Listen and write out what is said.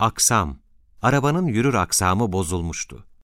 Aksam, arabanın yürür aksamı bozulmuştu.